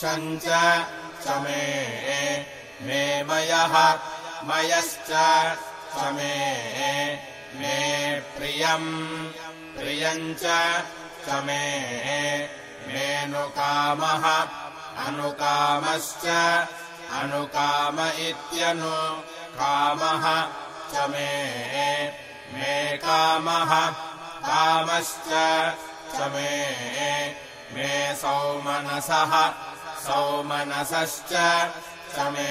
च मे मे मयः मयश्च च मे प्रियम् प्रियम् च मे मेऽनुकामः अनुकामश्च अनुकाम इत्यनु कामः च मे कामः कामश्च च मे मे सौमनसः सौमनसश्च च मे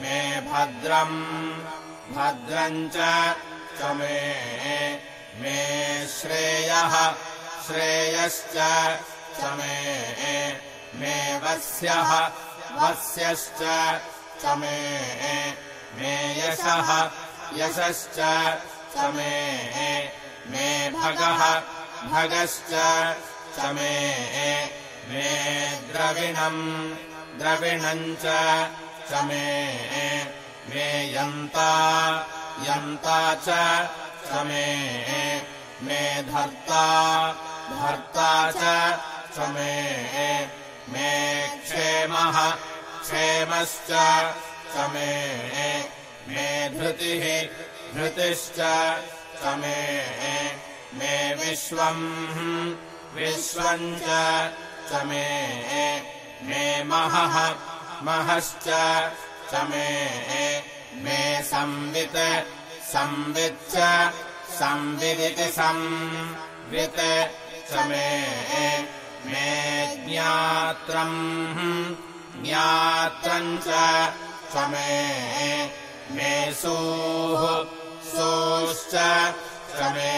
मे भद्रम् भद्रम् च मे मे श्रेयः श्रेयश्च च मे वस्यः वस्यश्च च मे मे यशः यशश्च च मे मे भगः भगश्च च मे मे द्रविणम् द्रविणम् च मे मे यन्ता यन्ता च मे मे धर्ता धर्ता च मे मे क्षेमः क्षेमश्च च मे धृतिः धृतिश्च मे मे विश्वम् विश्वम् च मे मे महः महश्च च मे मे संवित् संविच्च संविदिति संवित् च मे मे ज्ञात्रम् ज्ञात्रम् च मे मे सूः सोश्च च मे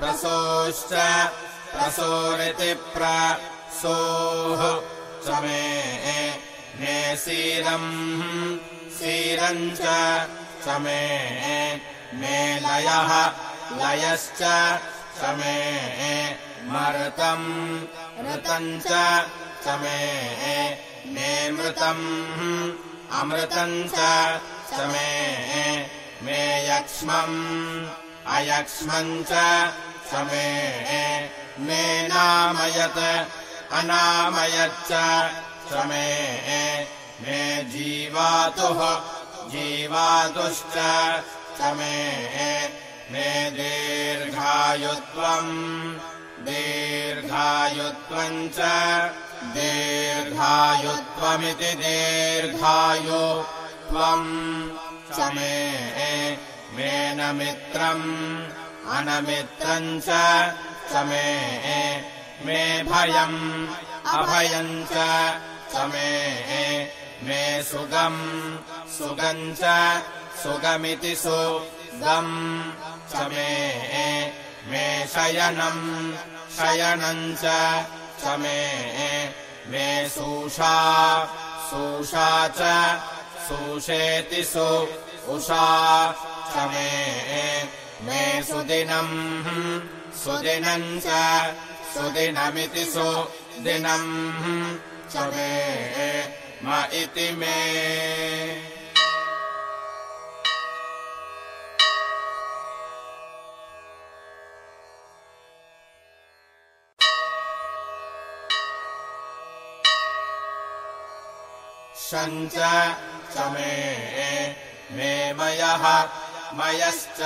प्रसोश्च प्रसोरिति प्रसोः च मे मे सीरम् सीरम् च मे मे लयः लयश्च च मे मर्तम् ऋतम् च मे मे मृतम् अमृतम् च मे मे यक्ष्मम् अयक्ष्मम् च मे मे नामयत् अनामयच्च। च मे जीवातुः जीवातुश्च। च मे दीर्घायुत्वम् दीर्घायुत्वम् च। दीर्घायुत्वमिति दीर्घायु त्वम् च मे मेनमित्रम् अनमित्रम् च मे मे भयम् अभयम् च मे मे सुगम् सुगम् च सुगमिति सुगम् च मे शयनम् शयनम् च मे मे सूषा सूषा च सूषेति सु उषा च मे मे सुदिनम्। सुदिनम् च सुदिनमिति सुदिनम्। च मे म इति मे। शञ्च च मे मे मयः मयश्च